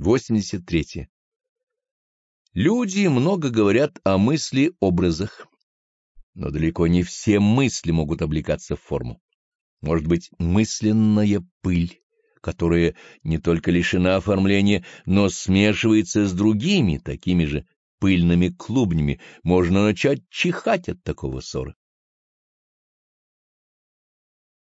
83. Люди много говорят о мысли-образах, но далеко не все мысли могут облекаться в форму. Может быть, мысленная пыль, которая не только лишена оформления, но смешивается с другими, такими же пыльными клубнями, можно начать чихать от такого ссора.